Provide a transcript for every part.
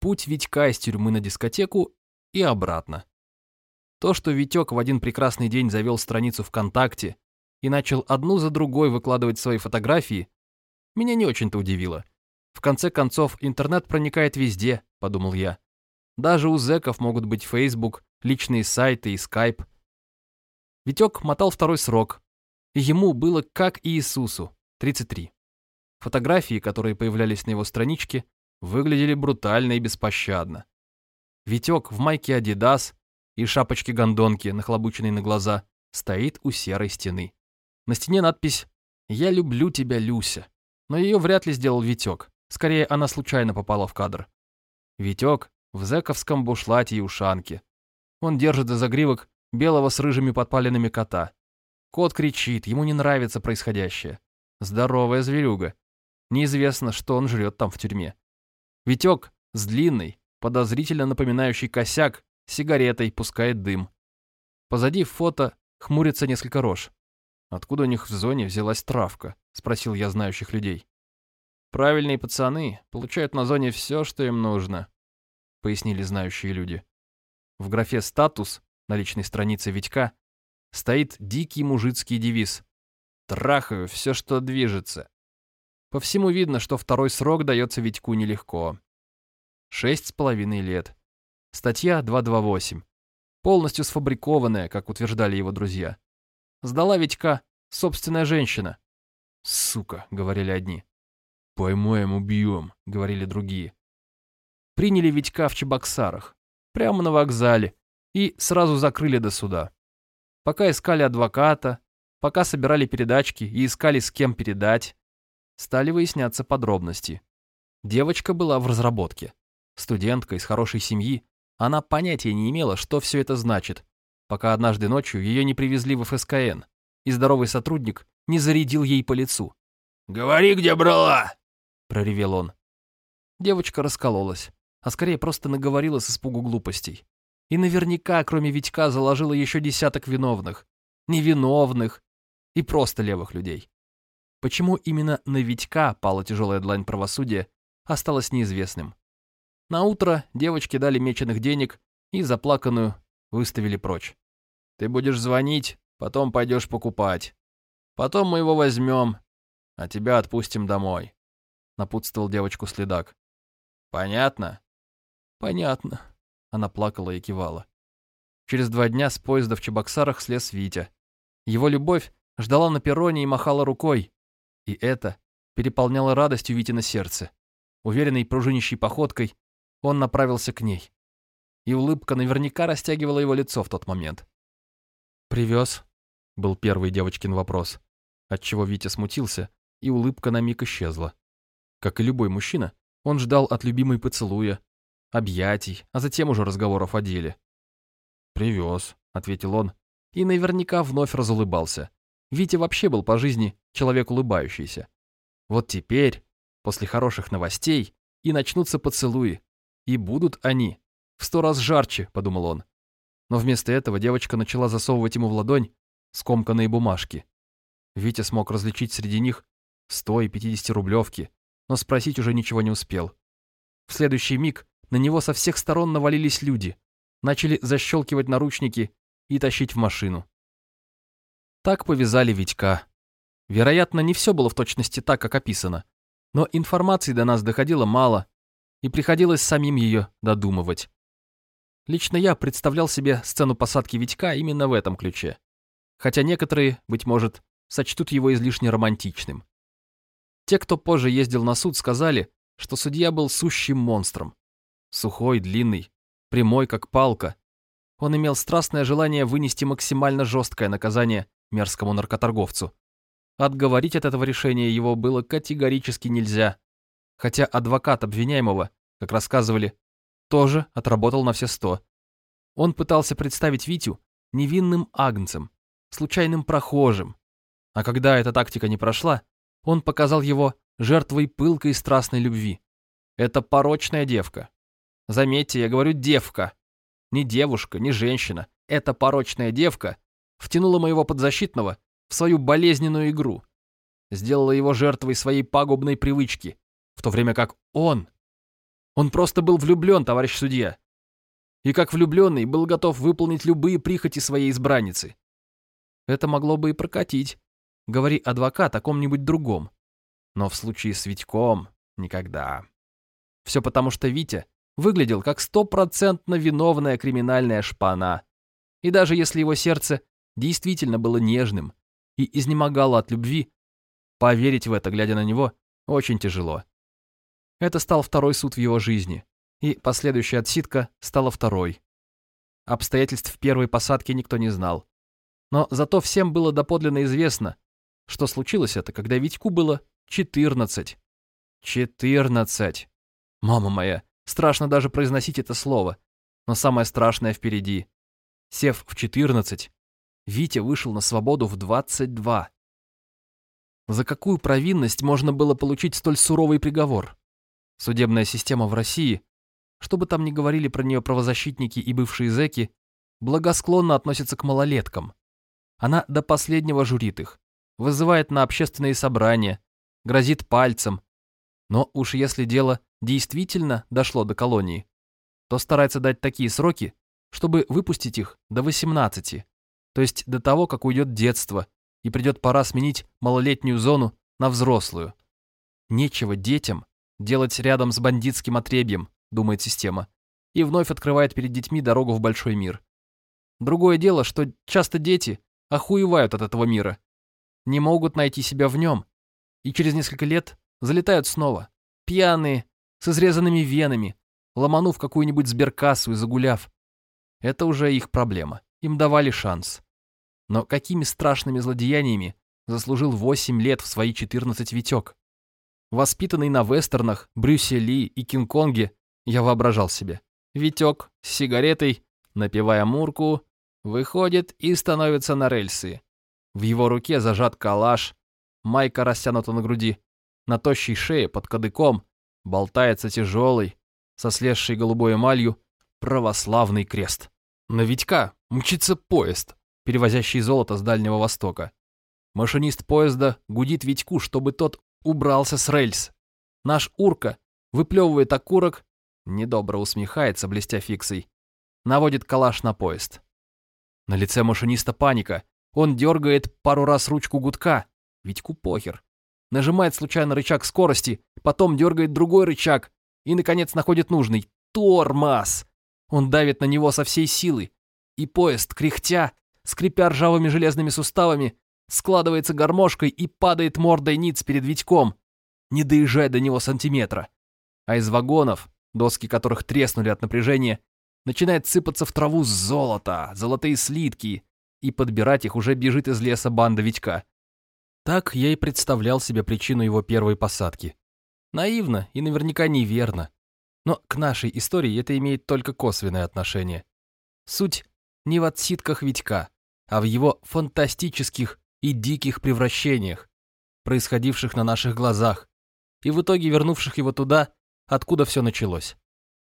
путь Витька из тюрьмы на дискотеку и обратно. То, что Витек в один прекрасный день завел страницу ВКонтакте и начал одну за другой выкладывать свои фотографии, меня не очень-то удивило. В конце концов, интернет проникает везде, подумал я. Даже у зэков могут быть Facebook, личные сайты и Skype. Витек мотал второй срок, и ему было как и Иисусу, 33. Фотографии, которые появлялись на его страничке, выглядели брутально и беспощадно. Витек в майке Adidas и шапочке гондонки, нахлобученной на глаза, стоит у серой стены. На стене надпись «Я люблю тебя, Люся». Но ее вряд ли сделал Витек. Скорее, она случайно попала в кадр. Витек в зэковском бушлате и ушанке. Он держит за загривок белого с рыжими подпаленными кота. Кот кричит, ему не нравится происходящее. Здоровая зверюга. Неизвестно, что он жрет там в тюрьме. Витек с длинной, подозрительно напоминающий косяк, сигаретой пускает дым. Позади фото хмурится несколько рож. «Откуда у них в зоне взялась травка?» — спросил я знающих людей. «Правильные пацаны получают на зоне все, что им нужно», — пояснили знающие люди. В графе «Статус» на личной странице Витька стоит дикий мужицкий девиз «Трахаю все, что движется». По всему видно, что второй срок дается Витьку нелегко. Шесть с половиной лет. Статья 228. Полностью сфабрикованная, как утверждали его друзья. Сдала Витька собственная женщина. «Сука», — говорили одни. «Поймаем, убьем», — говорили другие. Приняли Витька в Чебоксарах, прямо на вокзале, и сразу закрыли до суда. Пока искали адвоката, пока собирали передачки и искали с кем передать, стали выясняться подробности. Девочка была в разработке. Студентка из хорошей семьи, она понятия не имела, что все это значит, пока однажды ночью ее не привезли в ФСКН, и здоровый сотрудник не зарядил ей по лицу. «Говори, где брала!» — проревел он. Девочка раскололась, а скорее просто наговорила с испугу глупостей. И наверняка, кроме Витька, заложила еще десяток виновных, невиновных и просто левых людей. Почему именно на Витька пала тяжелая длань правосудия, осталось неизвестным. На утро девочке дали меченых денег и заплаканную выставили прочь. «Ты будешь звонить, потом пойдешь покупать. Потом мы его возьмем, а тебя отпустим домой», — напутствовал девочку следак. «Понятно?» «Понятно», — она плакала и кивала. Через два дня с поезда в Чебоксарах слез Витя. Его любовь ждала на перроне и махала рукой, и это переполняло радостью Вити на сердце. Уверенной пружинищей походкой он направился к ней. И улыбка наверняка растягивала его лицо в тот момент. «Привез?» — был первый девочкин вопрос, отчего Витя смутился, и улыбка на миг исчезла. Как и любой мужчина, он ждал от любимой поцелуя, объятий, а затем уже разговоров о деле. «Привез», — ответил он, и наверняка вновь разулыбался. Витя вообще был по жизни человек улыбающийся. Вот теперь, после хороших новостей, и начнутся поцелуи. И будут они. В сто раз жарче, подумал он. Но вместо этого девочка начала засовывать ему в ладонь скомканные бумажки. Витя смог различить среди них 100 и 50 рублевки, но спросить уже ничего не успел. В следующий миг на него со всех сторон навалились люди, начали защелкивать наручники и тащить в машину. Так повязали Витька. Вероятно, не все было в точности так, как описано. Но информации до нас доходило мало, и приходилось самим ее додумывать. Лично я представлял себе сцену посадки Витька именно в этом ключе. Хотя некоторые, быть может, сочтут его излишне романтичным. Те, кто позже ездил на суд, сказали, что судья был сущим монстром. Сухой, длинный, прямой, как палка. Он имел страстное желание вынести максимально жесткое наказание мерзкому наркоторговцу. Отговорить от этого решения его было категорически нельзя. Хотя адвокат обвиняемого, как рассказывали, тоже отработал на все сто. Он пытался представить Витю невинным агнцем, случайным прохожим. А когда эта тактика не прошла, он показал его жертвой пылкой и страстной любви. Это порочная девка. Заметьте, я говорю девка. Не девушка, не женщина. Это порочная девка втянула моего подзащитного в свою болезненную игру, сделала его жертвой своей пагубной привычки, в то время как он Он просто был влюблен, товарищ судья. И как влюбленный был готов выполнить любые прихоти своей избранницы. Это могло бы и прокатить. Говори адвокат о ком-нибудь другом. Но в случае с Витьком никогда. Все потому, что Витя выглядел как стопроцентно виновная криминальная шпана. И даже если его сердце действительно было нежным и изнемогало от любви, поверить в это, глядя на него, очень тяжело. Это стал второй суд в его жизни, и последующая отсидка стала второй. Обстоятельств первой посадки никто не знал. Но зато всем было доподлинно известно, что случилось это, когда Витьку было 14. 14. Мама моя, страшно даже произносить это слово. Но самое страшное впереди. Сев в 14, Витя вышел на свободу в 22. За какую провинность можно было получить столь суровый приговор? Судебная система в России, что бы там ни говорили про нее правозащитники и бывшие зэки, благосклонно относится к малолеткам. Она до последнего журит их, вызывает на общественные собрания, грозит пальцем. Но уж если дело действительно дошло до колонии, то старается дать такие сроки, чтобы выпустить их до 18, то есть до того, как уйдет детство, и придет пора сменить малолетнюю зону на взрослую. Нечего детям делать рядом с бандитским отребьем, думает система, и вновь открывает перед детьми дорогу в большой мир. Другое дело, что часто дети охуевают от этого мира, не могут найти себя в нем, и через несколько лет залетают снова, пьяные, с изрезанными венами, ломанув какую-нибудь сберкассу и загуляв. Это уже их проблема, им давали шанс. Но какими страшными злодеяниями заслужил 8 лет в свои 14 Витек? Воспитанный на вестернах, Брюсе Ли и Кинг-Конге, я воображал себе. Витек с сигаретой, напивая мурку, выходит и становится на рельсы. В его руке зажат калаш, майка растянута на груди. На тощей шее под кадыком болтается тяжелый, со слезшей голубой эмалью, православный крест. На Витька мчится поезд, перевозящий золото с Дальнего Востока. Машинист поезда гудит Витьку, чтобы тот убрался с рельс. Наш Урка выплевывает окурок, недобро усмехается, блестя фиксой, наводит калаш на поезд. На лице машиниста паника. Он дергает пару раз ручку гудка. Витьку похер. Нажимает случайно рычаг скорости, потом дергает другой рычаг и, наконец, находит нужный. Тормоз! Он давит на него со всей силы. И поезд, кряхтя, скрипя ржавыми железными суставами, складывается гармошкой и падает мордой ниц перед Витьком, не доезжая до него сантиметра. А из вагонов, доски которых треснули от напряжения, начинает сыпаться в траву золото, золотые слитки, и подбирать их уже бежит из леса банда Витька. Так я и представлял себе причину его первой посадки. Наивно и наверняка неверно. Но к нашей истории это имеет только косвенное отношение. Суть не в отсидках Витька, а в его фантастических и диких превращениях, происходивших на наших глазах, и в итоге вернувших его туда, откуда все началось.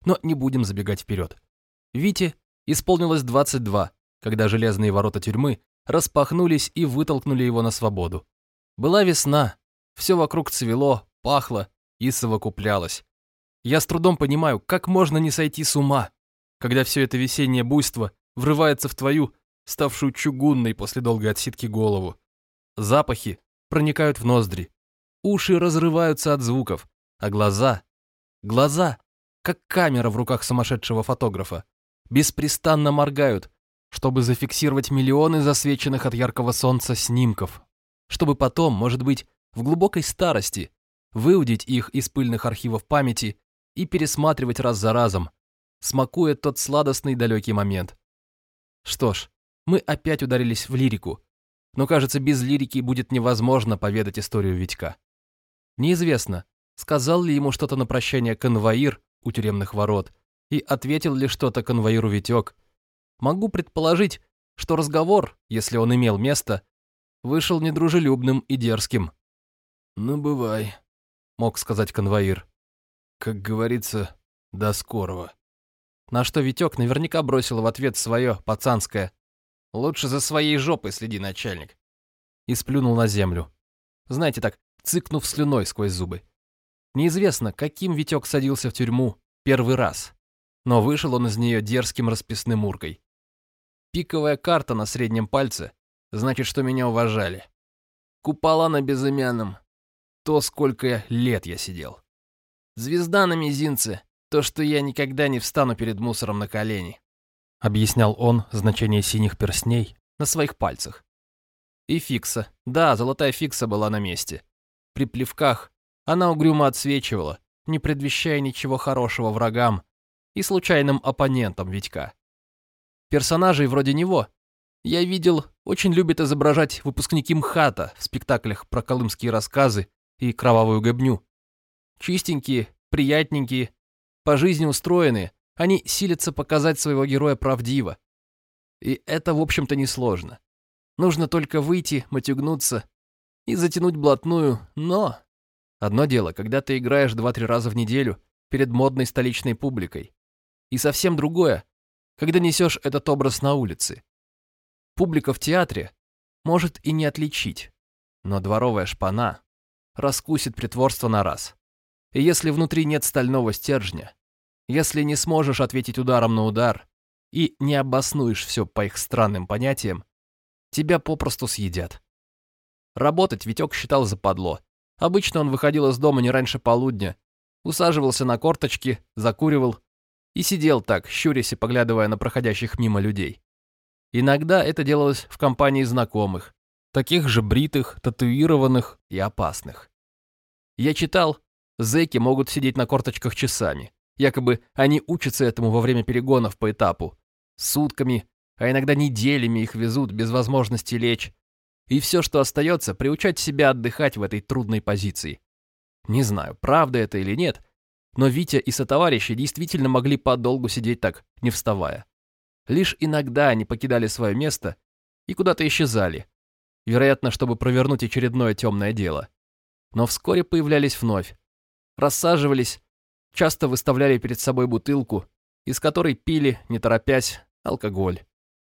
Но не будем забегать вперед. Вите исполнилось 22, когда железные ворота тюрьмы распахнулись и вытолкнули его на свободу. Была весна, все вокруг цвело, пахло и совокуплялось. Я с трудом понимаю, как можно не сойти с ума, когда все это весеннее буйство врывается в твою, ставшую чугунной после долгой отсидки голову. Запахи проникают в ноздри, уши разрываются от звуков, а глаза... Глаза, как камера в руках сумасшедшего фотографа, беспрестанно моргают, чтобы зафиксировать миллионы засвеченных от яркого солнца снимков, чтобы потом, может быть, в глубокой старости, выудить их из пыльных архивов памяти и пересматривать раз за разом, смакуя тот сладостный далекий момент. Что ж, мы опять ударились в лирику, но, кажется, без лирики будет невозможно поведать историю Витька. Неизвестно, сказал ли ему что-то на прощание конвоир у тюремных ворот, и ответил ли что-то конвоиру Витек. Могу предположить, что разговор, если он имел место, вышел недружелюбным и дерзким. «Ну, бывай», — мог сказать конвоир. «Как говорится, до скорого». На что Витек наверняка бросил в ответ свое пацанское. «Лучше за своей жопой следи, начальник». И сплюнул на землю. Знаете так, цыкнув слюной сквозь зубы. Неизвестно, каким Витек садился в тюрьму, Первый раз. Но вышел он из нее дерзким расписным уркой. Пиковая карта на среднем пальце, значит, что меня уважали. Купола на безымянном. То, сколько лет я сидел. Звезда на мизинце. То, что я никогда не встану перед мусором на колени. Объяснял он значение синих перстней на своих пальцах. И фикса. Да, золотая фикса была на месте. При плевках она угрюмо отсвечивала, не предвещая ничего хорошего врагам и случайным оппонентам Витька. Персонажей вроде него я видел, очень любят изображать выпускники МХАТа в спектаклях про колымские рассказы и кровавую гобню. Чистенькие, приятненькие, по жизни устроенные, они силятся показать своего героя правдиво. И это, в общем-то, несложно. Нужно только выйти, матюгнуться и затянуть блатную, но... Одно дело, когда ты играешь два-три раза в неделю перед модной столичной публикой. И совсем другое, когда несешь этот образ на улице. Публика в театре может и не отличить, но дворовая шпана раскусит притворство на раз. И если внутри нет стального стержня, если не сможешь ответить ударом на удар и не обоснуешь все по их странным понятиям, тебя попросту съедят. Работать Витек считал западло. Обычно он выходил из дома не раньше полудня, усаживался на корточки, закуривал и сидел так, щурясь и поглядывая на проходящих мимо людей. Иногда это делалось в компании знакомых, таких же бритых, татуированных и опасных. Я читал, зэки могут сидеть на корточках часами. Якобы они учатся этому во время перегонов по этапу. Сутками, а иногда неделями их везут без возможности лечь. И все, что остается, приучать себя отдыхать в этой трудной позиции. Не знаю, правда это или нет, но Витя и сотоварищи действительно могли подолгу сидеть так, не вставая. Лишь иногда они покидали свое место и куда-то исчезали, вероятно, чтобы провернуть очередное темное дело. Но вскоре появлялись вновь, рассаживались часто выставляли перед собой бутылку, из которой пили, не торопясь, алкоголь.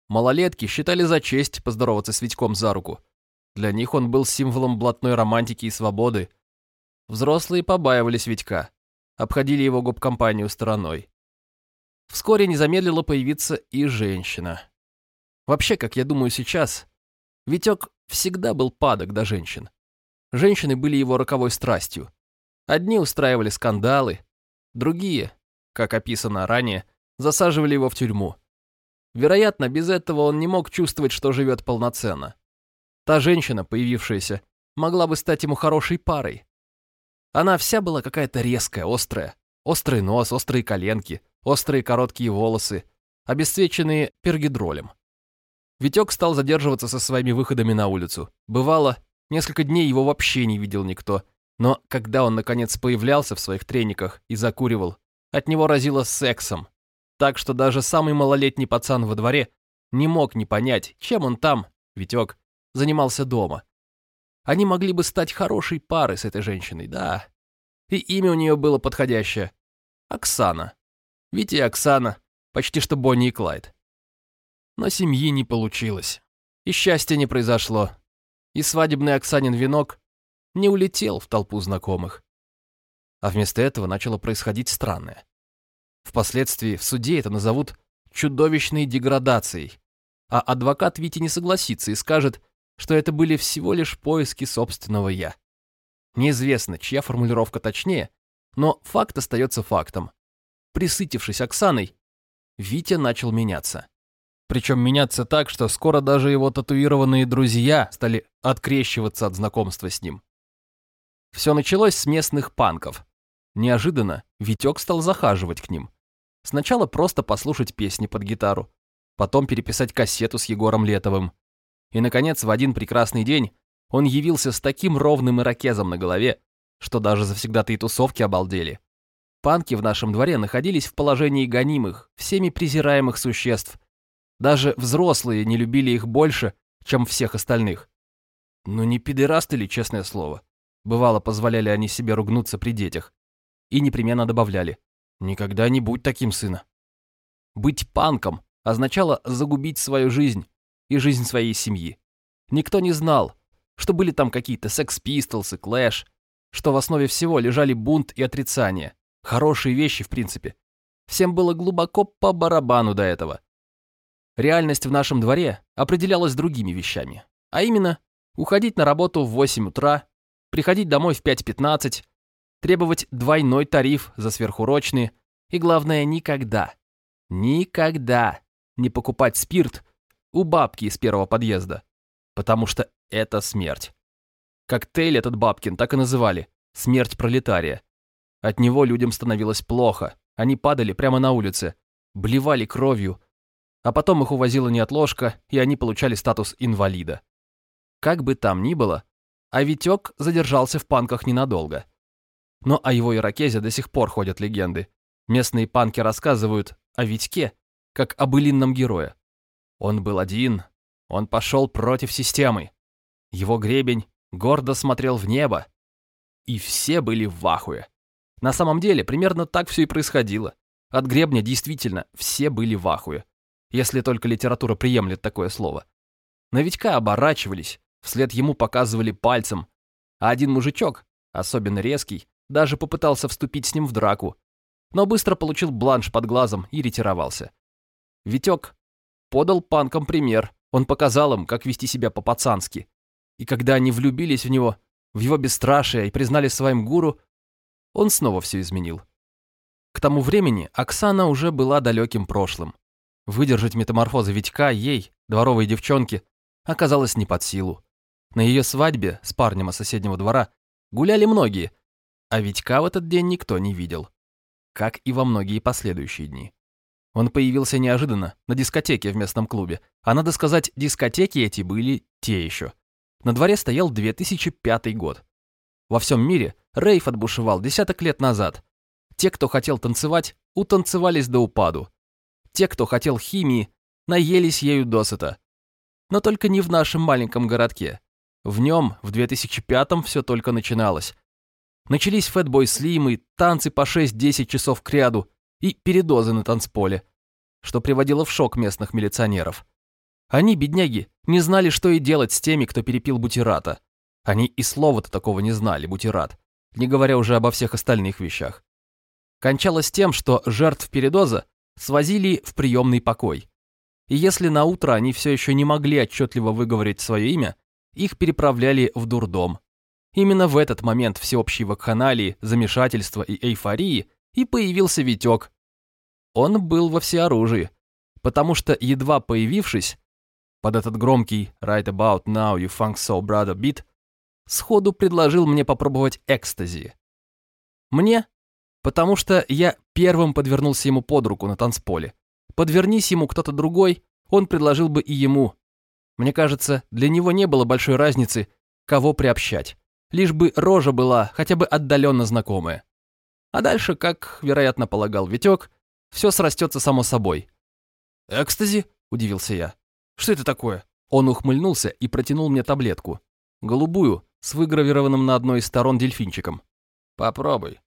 Малолетки считали за честь поздороваться с Витьком за руку. Для них он был символом блатной романтики и свободы. Взрослые побаивались Витька, обходили его гоп-компанию стороной. Вскоре не замедлила появиться и женщина. Вообще, как я думаю сейчас, Витек всегда был падок до женщин. Женщины были его роковой страстью. Одни устраивали скандалы, Другие, как описано ранее, засаживали его в тюрьму. Вероятно, без этого он не мог чувствовать, что живет полноценно. Та женщина, появившаяся, могла бы стать ему хорошей парой. Она вся была какая-то резкая, острая. Острый нос, острые коленки, острые короткие волосы, обесцвеченные пергидролем. Витек стал задерживаться со своими выходами на улицу. Бывало, несколько дней его вообще не видел никто, но когда он наконец появлялся в своих трениках и закуривал, от него разило сексом. Так что даже самый малолетний пацан во дворе не мог не понять, чем он там, Витек, занимался дома. Они могли бы стать хорошей парой с этой женщиной, да. И имя у нее было подходящее. Оксана. Витя и Оксана, почти что Бонни и Клайд. Но семьи не получилось. И счастья не произошло. И свадебный Оксанин венок не улетел в толпу знакомых. А вместо этого начало происходить странное. Впоследствии в суде это назовут чудовищной деградацией, а адвокат Вити не согласится и скажет, что это были всего лишь поиски собственного «я». Неизвестно, чья формулировка точнее, но факт остается фактом. Присытившись Оксаной, Витя начал меняться. Причем меняться так, что скоро даже его татуированные друзья стали открещиваться от знакомства с ним. Все началось с местных панков. Неожиданно Витек стал захаживать к ним. Сначала просто послушать песни под гитару, потом переписать кассету с Егором Летовым. И, наконец, в один прекрасный день он явился с таким ровным ирокезом на голове, что даже завсегдатые тусовки обалдели. Панки в нашем дворе находились в положении гонимых, всеми презираемых существ. Даже взрослые не любили их больше, чем всех остальных. Ну не пидорасты ли, честное слово? Бывало, позволяли они себе ругнуться при детях. И непременно добавляли «Никогда не будь таким, сына». Быть панком означало загубить свою жизнь и жизнь своей семьи. Никто не знал, что были там какие-то и Clash, что в основе всего лежали бунт и отрицание. Хорошие вещи, в принципе, Всем было глубоко по барабану до этого. Реальность в нашем дворе определялась другими вещами. А именно, уходить на работу в 8 утра, приходить домой в 5.15, требовать двойной тариф за сверхурочные и, главное, никогда, никогда не покупать спирт у бабки из первого подъезда, потому что это смерть. Коктейль этот бабкин так и называли «смерть пролетария». От него людям становилось плохо, они падали прямо на улице, блевали кровью, а потом их увозила неотложка, и они получали статус инвалида. Как бы там ни было, а Витек задержался в панках ненадолго. Но о его ирокезе до сих пор ходят легенды. Местные панки рассказывают о Витьке, как об былинном герое. Он был один, он пошел против системы. Его гребень гордо смотрел в небо. И все были в вахуе. На самом деле, примерно так все и происходило. От гребня действительно все были в ахуе. Если только литература приемлет такое слово. На Витька оборачивались, вслед ему показывали пальцем, а один мужичок, особенно резкий, даже попытался вступить с ним в драку, но быстро получил бланш под глазом и ретировался. Витек подал панкам пример, он показал им, как вести себя по-пацански. И когда они влюбились в него, в его бесстрашие и признали своим гуру, он снова все изменил. К тому времени Оксана уже была далеким прошлым. Выдержать метаморфозы Витька ей, дворовой девчонке, оказалось не под силу. На ее свадьбе с парнем из соседнего двора гуляли многие, а Витька в этот день никто не видел. Как и во многие последующие дни. Он появился неожиданно, на дискотеке в местном клубе. А надо сказать, дискотеки эти были те еще. На дворе стоял 2005 год. Во всем мире рейв отбушевал десяток лет назад. Те, кто хотел танцевать, утанцевались до упаду. Те, кто хотел химии, наелись ею досыта. Но только не в нашем маленьком городке. В нем в 2005-м все только начиналось. Начались фэтбой слимы, танцы по 6-10 часов к ряду и передозы на танцполе, что приводило в шок местных милиционеров. Они, бедняги, не знали, что и делать с теми, кто перепил бутерата. Они и слова-то такого не знали, бутерат, не говоря уже обо всех остальных вещах. Кончалось тем, что жертв передоза свозили в приемный покой. И если на утро они все еще не могли отчетливо выговорить свое имя, их переправляли в дурдом. Именно в этот момент всеобщей вакханалии, замешательства и эйфории и появился Витек. Он был во всеоружии, потому что, едва появившись, под этот громкий «Right about now you funk so brother beat», сходу предложил мне попробовать экстази. Мне? Потому что я первым подвернулся ему под руку на танцполе. Подвернись ему кто-то другой, он предложил бы и ему. Мне кажется, для него не было большой разницы, кого приобщать. Лишь бы рожа была хотя бы отдаленно знакомая. А дальше, как, вероятно, полагал Витек, все срастется само собой. «Экстази?» – удивился я. «Что это такое?» Он ухмыльнулся и протянул мне таблетку. Голубую, с выгравированным на одной из сторон дельфинчиком. «Попробуй».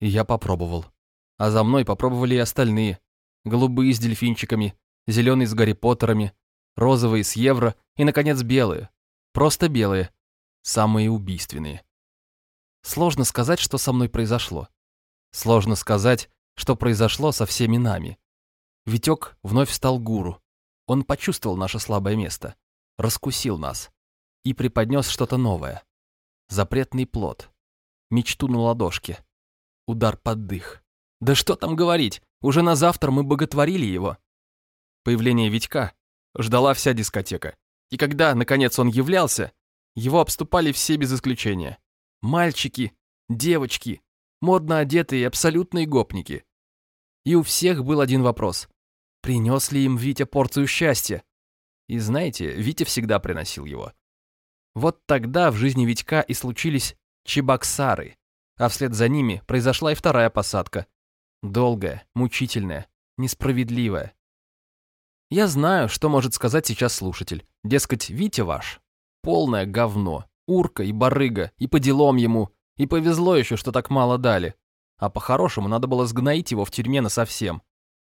И я попробовал. А за мной попробовали и остальные. Голубые с дельфинчиками, зеленые с Гарри Поттерами, розовые с евро и, наконец, белые. Просто белые. Самые убийственные. Сложно сказать, что со мной произошло. Сложно сказать, что произошло со всеми нами. Витек вновь стал гуру. Он почувствовал наше слабое место, раскусил нас и преподнес что-то новое. Запретный плод, мечту на ладошке, удар под дых. Да что там говорить, уже на завтра мы боготворили его. Появление Витька ждала вся дискотека. И когда, наконец, он являлся, его обступали все без исключения. Мальчики, девочки, модно одетые абсолютные гопники. И у всех был один вопрос. Принес ли им Витя порцию счастья? И знаете, Витя всегда приносил его. Вот тогда в жизни Витька и случились Чебоксары, а вслед за ними произошла и вторая посадка. Долгая, мучительная, несправедливая. Я знаю, что может сказать сейчас слушатель. Дескать, Витя ваш — полное говно, урка и барыга, и по делам ему, и повезло еще, что так мало дали. А по-хорошему надо было сгноить его в тюрьме насовсем.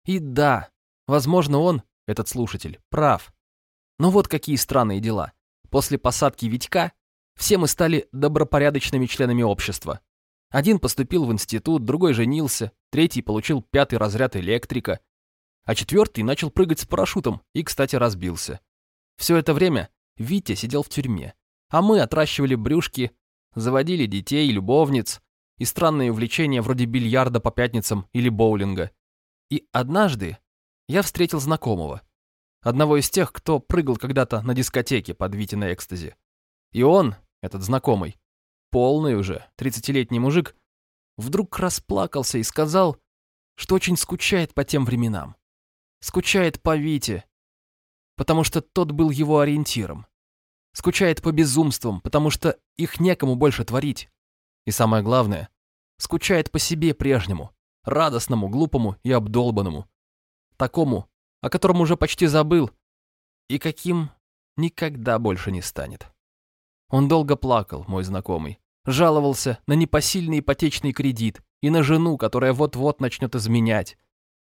И да, возможно, он, этот слушатель, прав. Но вот какие странные дела. После посадки Витька все мы стали добропорядочными членами общества. Один поступил в институт, другой женился, третий получил пятый разряд электрика, а четвертый начал прыгать с парашютом и, кстати, разбился. Все это время Витя сидел в тюрьме, а мы отращивали брюшки, заводили детей, любовниц и странные увлечения вроде бильярда по пятницам или боулинга. И однажды я встретил знакомого, одного из тех, кто прыгал когда-то на дискотеке под Витиной экстази. И он, этот знакомый, полный уже, тридцатилетний мужик, вдруг расплакался и сказал, что очень скучает по тем временам. Скучает по Вите, потому что тот был его ориентиром. Скучает по безумствам, потому что их некому больше творить. И самое главное, скучает по себе прежнему, радостному, глупому и обдолбанному. Такому, о котором уже почти забыл, и каким никогда больше не станет. Он долго плакал, мой знакомый, жаловался на непосильный ипотечный кредит и на жену, которая вот-вот начнет изменять,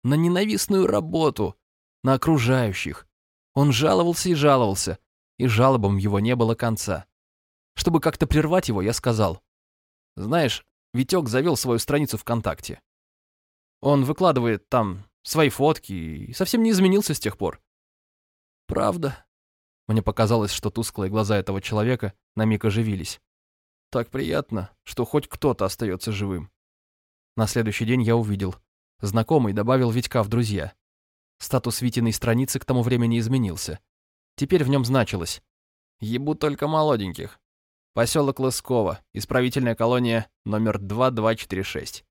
на ненавистную работу, на окружающих. Он жаловался и жаловался, и жалобам его не было конца. Чтобы как-то прервать его, я сказал, «Знаешь, Витек завел свою страницу ВКонтакте. Он выкладывает там свои фотки и совсем не изменился с тех пор». «Правда?» Мне показалось, что тусклые глаза этого человека на миг оживились. Так приятно, что хоть кто-то остается живым. На следующий день я увидел. Знакомый добавил Витька в друзья. Статус Витиной страницы к тому времени изменился. Теперь в нем значилось «Ебу только молоденьких». Поселок Лысково, исправительная колония номер 2246.